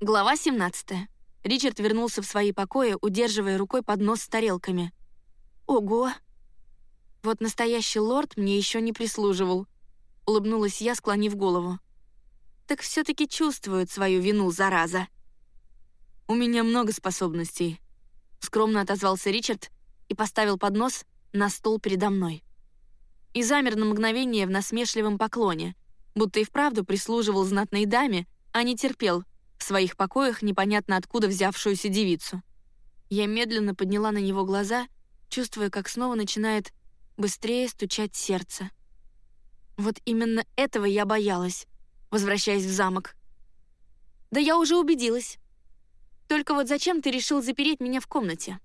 Глава 17. Ричард вернулся в свои покои, удерживая рукой поднос с тарелками. «Ого! Вот настоящий лорд мне еще не прислуживал», — улыбнулась я, склонив голову. «Так все-таки чувствует свою вину, зараза». «У меня много способностей», — скромно отозвался Ричард и поставил поднос на стол передо мной. И замер на мгновение в насмешливом поклоне, будто и вправду прислуживал знатной даме, а не терпел — в своих покоях непонятно откуда взявшуюся девицу. Я медленно подняла на него глаза, чувствуя, как снова начинает быстрее стучать сердце. Вот именно этого я боялась, возвращаясь в замок. Да я уже убедилась. Только вот зачем ты решил запереть меня в комнате?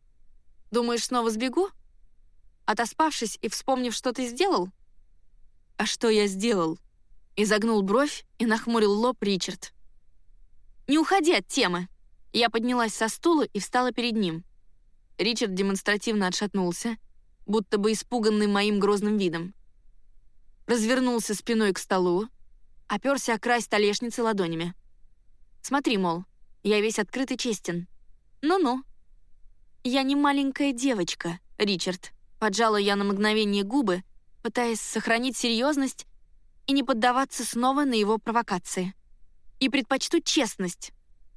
Думаешь, снова сбегу? Отоспавшись и вспомнив, что ты сделал? А что я сделал? Изогнул бровь и нахмурил лоб Ричард. «Не уходи от темы!» Я поднялась со стула и встала перед ним. Ричард демонстративно отшатнулся, будто бы испуганный моим грозным видом. Развернулся спиной к столу, оперся о край столешницы ладонями. «Смотри, мол, я весь открыт и честен. Ну-ну». «Я не маленькая девочка, Ричард», — поджала я на мгновение губы, пытаясь сохранить серьезность и не поддаваться снова на его провокации и предпочту честность.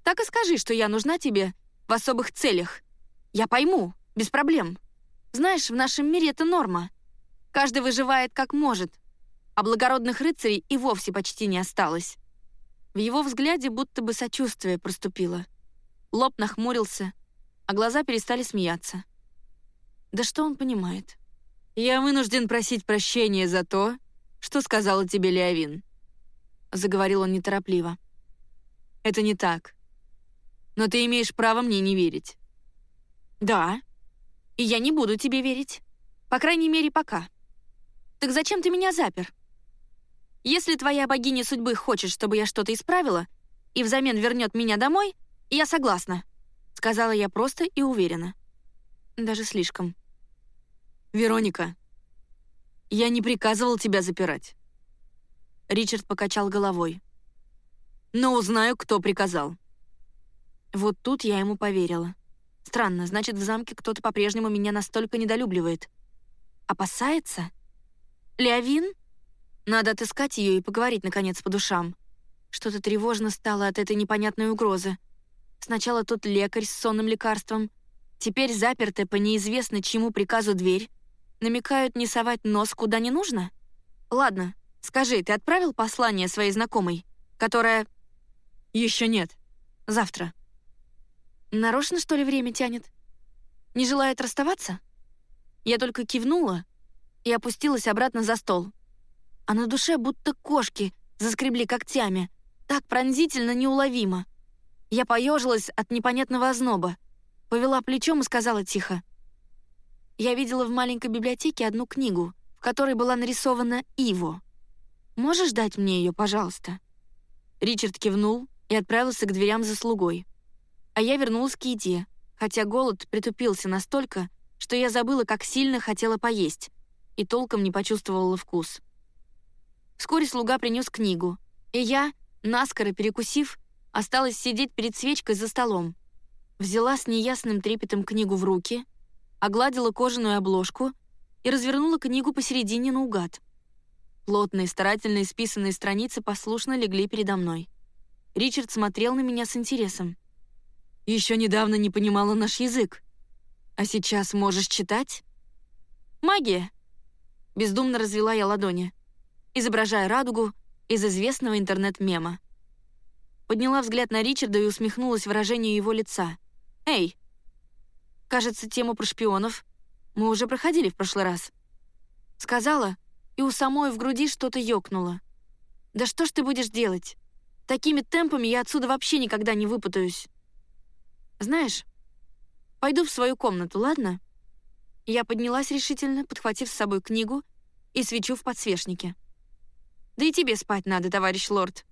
Так и скажи, что я нужна тебе в особых целях. Я пойму, без проблем. Знаешь, в нашем мире это норма. Каждый выживает как может, а благородных рыцарей и вовсе почти не осталось. В его взгляде будто бы сочувствие проступило. Лоб нахмурился, а глаза перестали смеяться. Да что он понимает? «Я вынужден просить прощения за то, что сказала тебе Леовин», — заговорил он неторопливо. Это не так. Но ты имеешь право мне не верить. Да. И я не буду тебе верить. По крайней мере, пока. Так зачем ты меня запер? Если твоя богиня судьбы хочет, чтобы я что-то исправила, и взамен вернет меня домой, я согласна. Сказала я просто и уверенно. Даже слишком. Вероника, я не приказывал тебя запирать. Ричард покачал головой но узнаю, кто приказал». Вот тут я ему поверила. Странно, значит, в замке кто-то по-прежнему меня настолько недолюбливает. Опасается? Леовин? Надо отыскать ее и поговорить, наконец, по душам. Что-то тревожно стало от этой непонятной угрозы. Сначала тот лекарь с сонным лекарством, теперь запертая по неизвестно чему приказу дверь. Намекают не совать нос куда не нужно? Ладно, скажи, ты отправил послание своей знакомой, которая еще нет. Завтра. Нарочно, что ли, время тянет? Не желает расставаться? Я только кивнула и опустилась обратно за стол. А на душе будто кошки заскребли когтями. Так пронзительно неуловимо. Я поежилась от непонятного озноба. Повела плечом и сказала тихо. Я видела в маленькой библиотеке одну книгу, в которой была нарисована Иво. Можешь дать мне ее, пожалуйста?» Ричард кивнул, и отправился к дверям за слугой. А я вернулась к еде, хотя голод притупился настолько, что я забыла, как сильно хотела поесть, и толком не почувствовала вкус. Вскоре слуга принес книгу, и я, наскоро перекусив, осталась сидеть перед свечкой за столом. Взяла с неясным трепетом книгу в руки, огладила кожаную обложку и развернула книгу посередине наугад. Плотные, старательно исписанные страницы послушно легли передо мной. Ричард смотрел на меня с интересом. «Еще недавно не понимала наш язык. А сейчас можешь читать?» «Магия!» Бездумно развела я ладони, изображая радугу из известного интернет-мема. Подняла взгляд на Ричарда и усмехнулась выражению его лица. «Эй! Кажется, тему про шпионов мы уже проходили в прошлый раз». Сказала, и у самой в груди что-то ёкнуло. «Да что ж ты будешь делать? Такими темпами я отсюда вообще никогда не выпутаюсь. Знаешь, пойду в свою комнату, ладно? Я поднялась решительно, подхватив с собой книгу и свечу в подсвечнике. Да и тебе спать надо, товарищ лорд.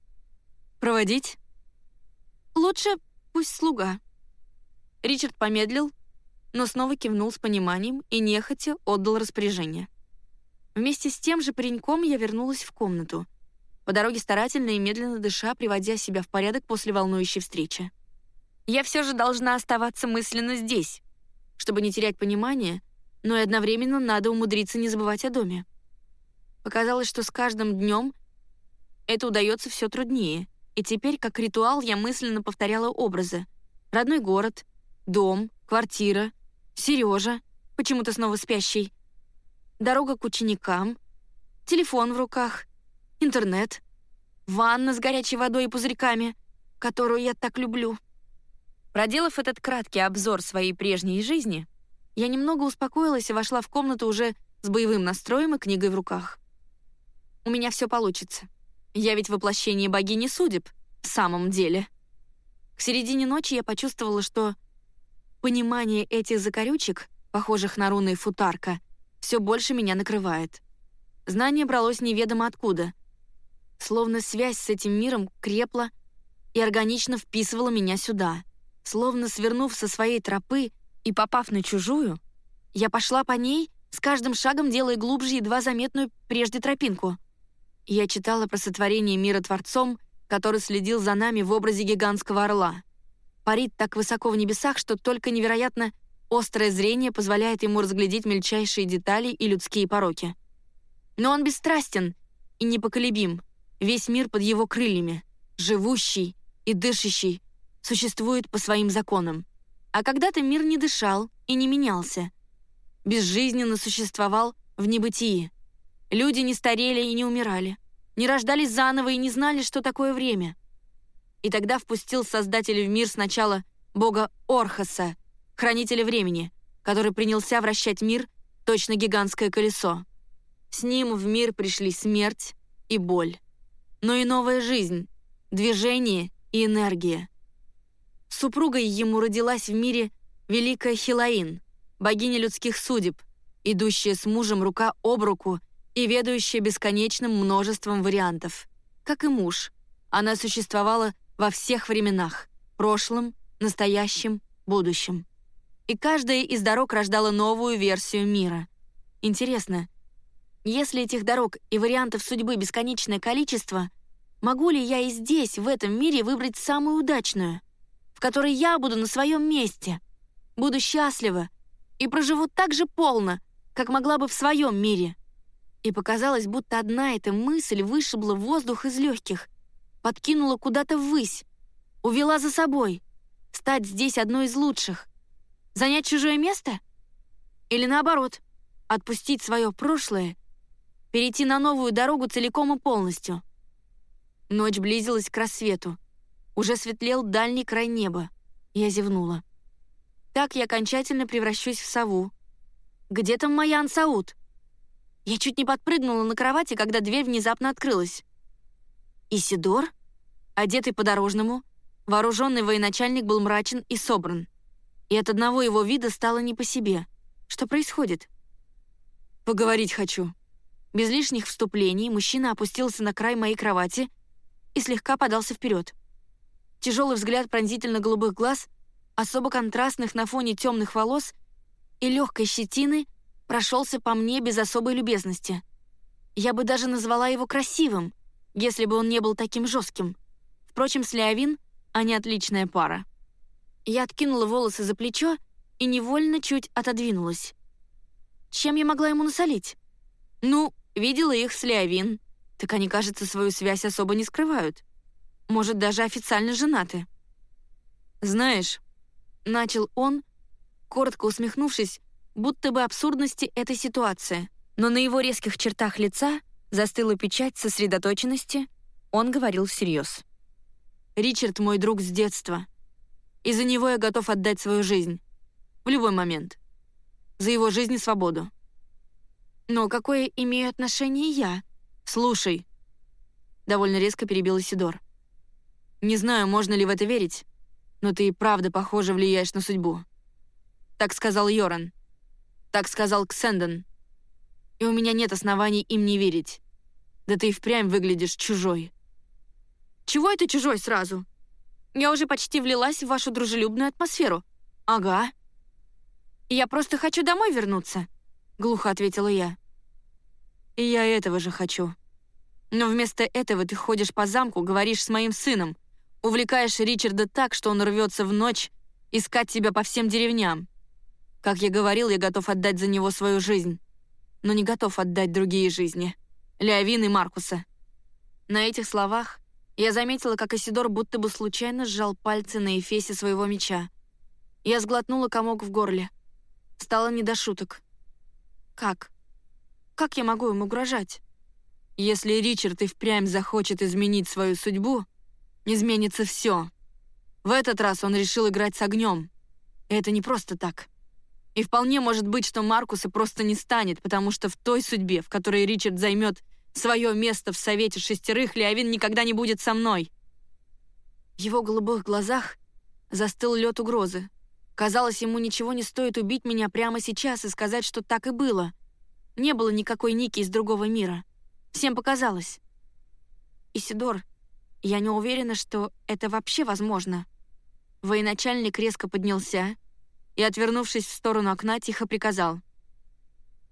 Проводить? Лучше пусть слуга. Ричард помедлил, но снова кивнул с пониманием и нехотя отдал распоряжение. Вместе с тем же пареньком я вернулась в комнату по дороге старательно и медленно дыша, приводя себя в порядок после волнующей встречи. Я все же должна оставаться мысленно здесь, чтобы не терять понимание, но и одновременно надо умудриться не забывать о доме. Показалось, что с каждым днем это удается все труднее, и теперь, как ритуал, я мысленно повторяла образы. Родной город, дом, квартира, Сережа, почему-то снова спящий, дорога к ученикам, телефон в руках, интернет, ванна с горячей водой и пузырьками, которую я так люблю. Проделав этот краткий обзор своей прежней жизни, я немного успокоилась и вошла в комнату уже с боевым настроем и книгой в руках. У меня все получится. Я ведь воплощение богини судеб, в самом деле. К середине ночи я почувствовала, что понимание этих закорючек, похожих на руны футарка, все больше меня накрывает. Знание бралось неведомо откуда. Словно связь с этим миром крепла и органично вписывала меня сюда. Словно свернув со своей тропы и попав на чужую, я пошла по ней, с каждым шагом делая глубже едва заметную прежде тропинку. Я читала про сотворение мира Творцом, который следил за нами в образе гигантского орла. Парит так высоко в небесах, что только невероятно острое зрение позволяет ему разглядеть мельчайшие детали и людские пороки. Но он бесстрастен и непоколебим, весь мир под его крыльями, живущий и дышащий, существует по своим законам. А когда-то мир не дышал и не менялся. Безжизненно существовал в небытии. Люди не старели и не умирали, не рождались заново и не знали, что такое время. И тогда впустил Создатель в мир сначала бога Орхаса, хранителя времени, который принялся вращать мир, точно гигантское колесо. С ним в мир пришли смерть и боль, но и новая жизнь, движение и энергия. Супругой ему родилась в мире великая Хилаин, богиня людских судеб, идущая с мужем рука об руку и ведающая бесконечным множеством вариантов. Как и муж, она существовала во всех временах — прошлом, настоящем, будущем. И каждая из дорог рождала новую версию мира. Интересно, если этих дорог и вариантов судьбы бесконечное количество, могу ли я и здесь, в этом мире, выбрать самую удачную, в которой я буду на своем месте, буду счастлива и проживу так же полно, как могла бы в своем мире? И показалось, будто одна эта мысль вышибла воздух из легких, подкинула куда-то ввысь, увела за собой, стать здесь одной из лучших. Занять чужое место? Или наоборот, отпустить свое прошлое, перейти на новую дорогу целиком и полностью? Ночь близилась к рассвету. Уже светлел дальний край неба. Я зевнула. Так я окончательно превращусь в сову. Где там моя Ансаут? Я чуть не подпрыгнула на кровати, когда дверь внезапно открылась. Исидор, одетый по-дорожному, вооруженный военачальник был мрачен и собран. И от одного его вида стало не по себе. Что происходит? «Поговорить хочу». Без лишних вступлений мужчина опустился на край моей кровати и слегка подался вперед. Тяжелый взгляд пронзительно-голубых глаз, особо контрастных на фоне темных волос и легкой щетины, прошелся по мне без особой любезности. Я бы даже назвала его красивым, если бы он не был таким жестким. Впрочем, с Леовин они отличная пара. Я откинула волосы за плечо и невольно чуть отодвинулась. Чем я могла ему насолить? Ну, видела их с Леовин. Так они, кажется, свою связь особо не скрывают. Может, даже официально женаты. «Знаешь», — начал он, коротко усмехнувшись, будто бы абсурдности этой ситуации, но на его резких чертах лица застыла печать сосредоточенности, он говорил всерьез. «Ричард мой друг с детства. И за него я готов отдать свою жизнь. В любой момент. За его жизнь и свободу. Но какое имею отношение я? Слушай!» Довольно резко перебил Сидор. «Не знаю, можно ли в это верить, но ты и правда, похоже, влияешь на судьбу. Так сказал Йоран. Так сказал Ксендон. И у меня нет оснований им не верить. Да ты и впрямь выглядишь чужой. Чего это чужой сразу? Я уже почти влилась в вашу дружелюбную атмосферу. Ага. Я просто хочу домой вернуться, глухо ответила я. И я этого же хочу. Но вместо этого ты ходишь по замку, говоришь с моим сыном, увлекаешь Ричарда так, что он рвется в ночь искать тебя по всем деревням. Как я говорил, я готов отдать за него свою жизнь, но не готов отдать другие жизни. Леовин и Маркуса. На этих словах я заметила, как Исидор будто бы случайно сжал пальцы на эфесе своего меча. Я сглотнула комок в горле. Стало не до шуток. Как? Как я могу им угрожать? Если Ричард и впрямь захочет изменить свою судьбу, изменится все. В этот раз он решил играть с огнем. И это не просто так. И вполне может быть, что Маркуса просто не станет, потому что в той судьбе, в которой Ричард займет свое место в Совете Шестерых, Леовин никогда не будет со мной. В его голубых глазах застыл лед угрозы. Казалось, ему ничего не стоит убить меня прямо сейчас и сказать, что так и было. Не было никакой Ники из другого мира. Всем показалось. Исидор, я не уверена, что это вообще возможно. Военачальник резко поднялся и, отвернувшись в сторону окна, тихо приказал.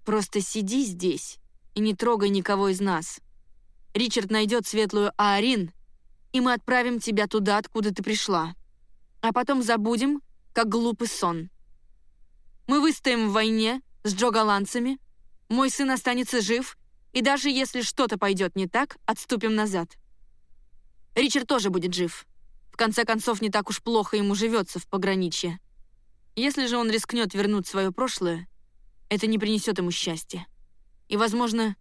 «Просто сиди здесь и не трогай никого из нас. Ричард найдет светлую Аарин, и мы отправим тебя туда, откуда ты пришла. А потом забудем, как глупый сон. Мы выстоим в войне с джоголандцами, мой сын останется жив, и даже если что-то пойдет не так, отступим назад. Ричард тоже будет жив. В конце концов, не так уж плохо ему живется в пограничье. Если же он рискнет вернуть свое прошлое, это не принесет ему счастья. И, возможно,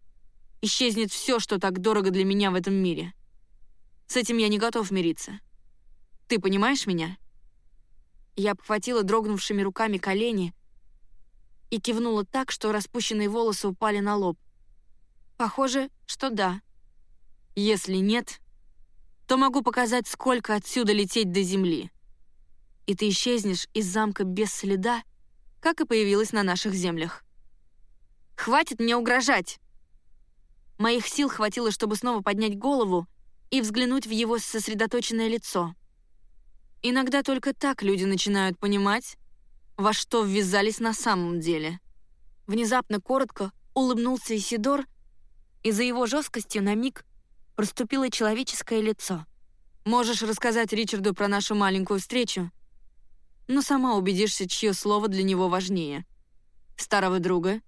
исчезнет все, что так дорого для меня в этом мире. С этим я не готов мириться. Ты понимаешь меня?» Я обхватила дрогнувшими руками колени и кивнула так, что распущенные волосы упали на лоб. Похоже, что да. Если нет, то могу показать, сколько отсюда лететь до земли. И ты исчезнешь из замка без следа, как и появилась на наших землях. Хватит мне угрожать! Моих сил хватило, чтобы снова поднять голову и взглянуть в его сосредоточенное лицо. Иногда только так люди начинают понимать, во что ввязались на самом деле. Внезапно коротко улыбнулся Исидор и за его жесткостью на миг проступило человеческое лицо. «Можешь рассказать Ричарду про нашу маленькую встречу, но сама убедишься, чье слово для него важнее. Старого друга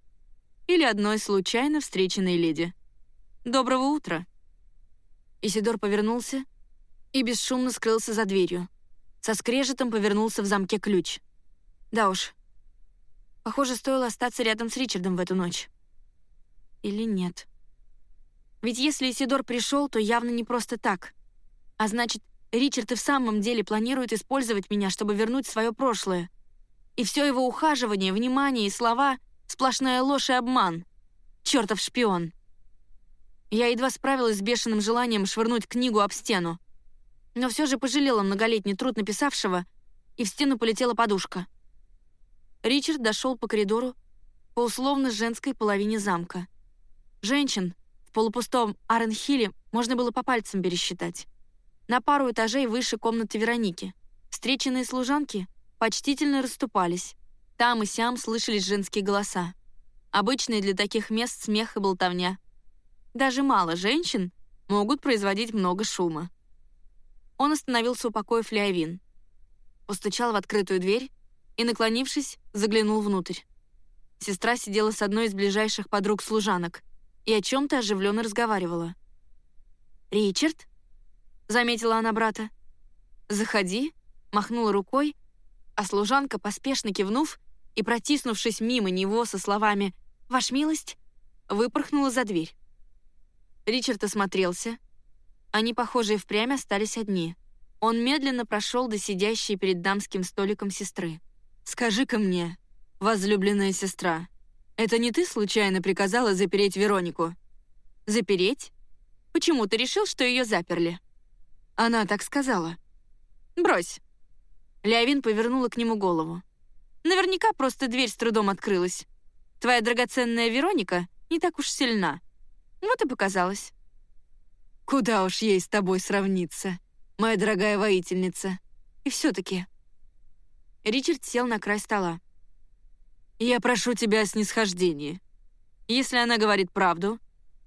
или одной случайно встреченной леди. Доброго утра!» Исидор повернулся и бесшумно скрылся за дверью. Со скрежетом повернулся в замке ключ. Да уж. Похоже, стоило остаться рядом с Ричардом в эту ночь. Или нет? Ведь если Исидор пришел, то явно не просто так. А значит, Ричард и в самом деле планирует использовать меня, чтобы вернуть свое прошлое. И все его ухаживание, внимание и слова — сплошная ложь и обман. Чертов шпион. Я едва справилась с бешеным желанием швырнуть книгу об стену. Но все же пожалела многолетний труд написавшего, и в стену полетела подушка. Ричард дошел по коридору по условно женской половине замка. Женщин, полупустом Аренхилле можно было по пальцам пересчитать. На пару этажей выше комнаты Вероники. Встреченные служанки почтительно расступались. Там и сям слышались женские голоса. Обычные для таких мест смех и болтовня. Даже мало женщин могут производить много шума. Он остановился у покоя Флеовин. Постучал в открытую дверь и, наклонившись, заглянул внутрь. Сестра сидела с одной из ближайших подруг-служанок — и о чем-то оживленно разговаривала. «Ричард?» — заметила она брата. «Заходи», — махнула рукой, а служанка, поспешно кивнув и протиснувшись мимо него со словами «Ваш милость», выпорхнула за дверь. Ричард осмотрелся. Они, похоже, и впрямь остались одни. Он медленно прошел до сидящей перед дамским столиком сестры. «Скажи-ка мне, возлюбленная сестра, это не ты случайно приказала запереть Веронику? Запереть? Почему ты решил, что ее заперли? Она так сказала. Брось. Леовин повернула к нему голову. Наверняка просто дверь с трудом открылась. Твоя драгоценная Вероника не так уж сильна. Вот и показалось. Куда уж ей с тобой сравниться, моя дорогая воительница. И все-таки... Ричард сел на край стола. Я прошу тебя о снисхождении. Если она говорит правду,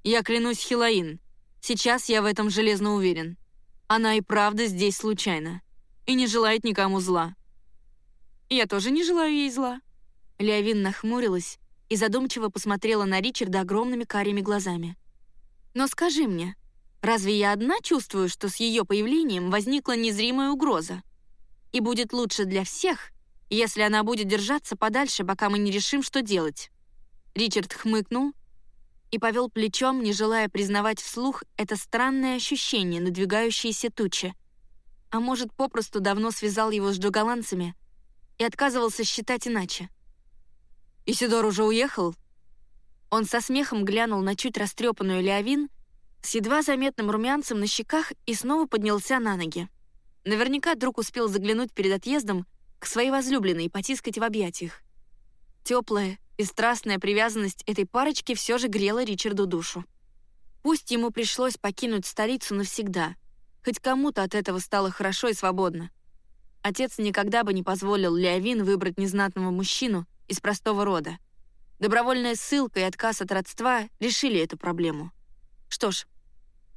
я клянусь Хилаин, Сейчас я в этом железно уверен. Она и правда здесь случайно. И не желает никому зла. Я тоже не желаю ей зла. Леовин нахмурилась и задумчиво посмотрела на Ричарда огромными карими глазами. «Но скажи мне, разве я одна чувствую, что с ее появлением возникла незримая угроза? И будет лучше для всех, если она будет держаться подальше, пока мы не решим, что делать?» Ричард хмыкнул и повел плечом, не желая признавать вслух это странное ощущение надвигающейся тучи. А может, попросту давно связал его с джуголанцами и отказывался считать иначе. «Исидор уже уехал?» Он со смехом глянул на чуть растрепанную Леовин с едва заметным румянцем на щеках и снова поднялся на ноги. Наверняка друг успел заглянуть перед отъездом к своей возлюбленной и потискать в объятиях. Теплая и страстная привязанность этой парочки все же грела Ричарду душу. Пусть ему пришлось покинуть столицу навсегда, хоть кому-то от этого стало хорошо и свободно. Отец никогда бы не позволил Леовин выбрать незнатного мужчину, из простого рода. Добровольная ссылка и отказ от родства решили эту проблему. Что ж,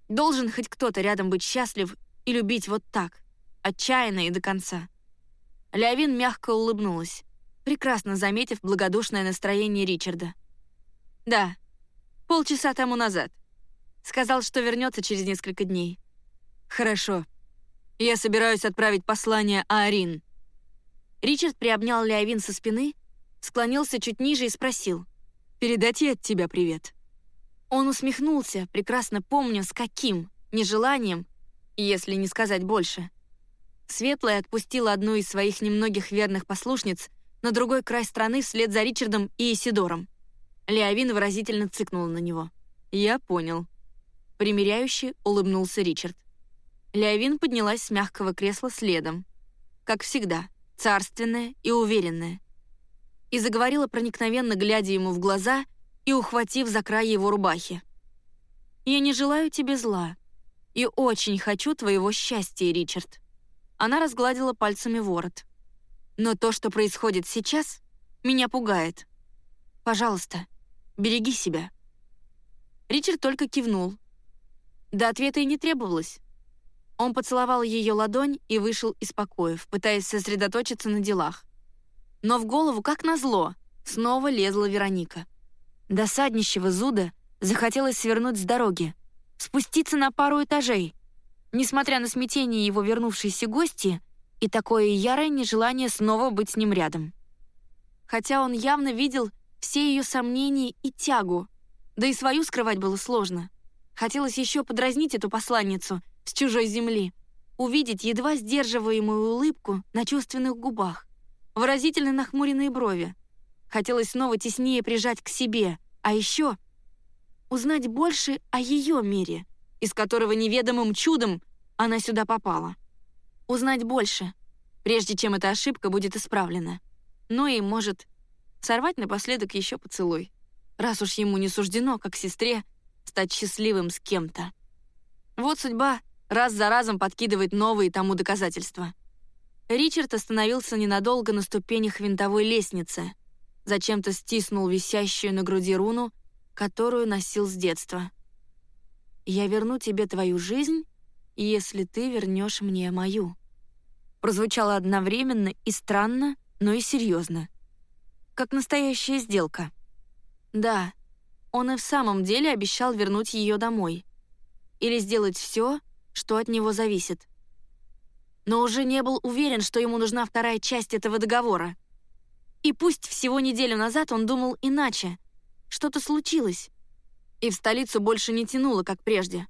должен хоть кто-то рядом быть счастлив и любить вот так, отчаянно и до конца. Леовин мягко улыбнулась, прекрасно заметив благодушное настроение Ричарда. «Да, полчаса тому назад. Сказал, что вернется через несколько дней». «Хорошо. Я собираюсь отправить послание Аарин». Ричард приобнял Леовин со спины склонился чуть ниже и спросил. «Передать ей от тебя привет?» Он усмехнулся, прекрасно помня, с каким, нежеланием, если не сказать больше. Светлая отпустила одну из своих немногих верных послушниц на другой край страны вслед за Ричардом и Исидором. Леовин выразительно цыкнула на него. «Я понял». Примеряюще улыбнулся Ричард. Леовин поднялась с мягкого кресла следом. Как всегда, царственная и уверенная и заговорила проникновенно, глядя ему в глаза и ухватив за край его рубахи. «Я не желаю тебе зла и очень хочу твоего счастья, Ричард». Она разгладила пальцами ворот. «Но то, что происходит сейчас, меня пугает. Пожалуйста, береги себя». Ричард только кивнул. До ответа и не требовалось. Он поцеловал ее ладонь и вышел из покоев, пытаясь сосредоточиться на делах. Но в голову, как назло, снова лезла Вероника. Досаднищего зуда захотелось свернуть с дороги, спуститься на пару этажей. Несмотря на смятение его вернувшейся гости и такое ярое нежелание снова быть с ним рядом. Хотя он явно видел все ее сомнения и тягу, да и свою скрывать было сложно. Хотелось еще подразнить эту посланницу с чужой земли, увидеть едва сдерживаемую улыбку на чувственных губах выразительно нахмуренные брови. Хотелось снова теснее прижать к себе, а еще узнать больше о ее мире, из которого неведомым чудом она сюда попала. Узнать больше, прежде чем эта ошибка будет исправлена. Ну и, может, сорвать напоследок еще поцелуй, раз уж ему не суждено, как сестре, стать счастливым с кем-то. Вот судьба раз за разом подкидывает новые тому доказательства. Ричард остановился ненадолго на ступенях винтовой лестницы, зачем-то стиснул висящую на груди руну, которую носил с детства. «Я верну тебе твою жизнь, если ты вернешь мне мою». Прозвучало одновременно и странно, но и серьезно. Как настоящая сделка. Да, он и в самом деле обещал вернуть ее домой. Или сделать все, что от него зависит но уже не был уверен, что ему нужна вторая часть этого договора. И пусть всего неделю назад он думал иначе. Что-то случилось. И в столицу больше не тянуло, как прежде.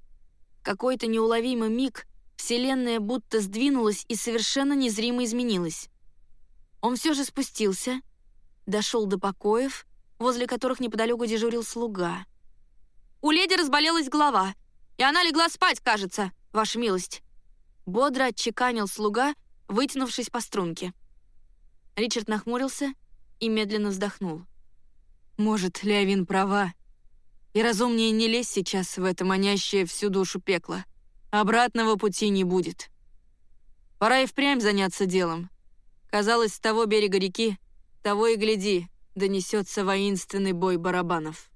Какой-то неуловимый миг Вселенная будто сдвинулась и совершенно незримо изменилась. Он все же спустился, дошел до покоев, возле которых неподалеку дежурил слуга. «У леди разболелась голова, и она легла спать, кажется, ваша милость». Бодро отчеканил слуга, вытянувшись по струнке. Ричард нахмурился и медленно вздохнул. «Может, Леовин права. И разумнее не лезть сейчас в это манящее всю душу пекло. Обратного пути не будет. Пора и впрямь заняться делом. Казалось, с того берега реки, того и гляди, донесется воинственный бой барабанов».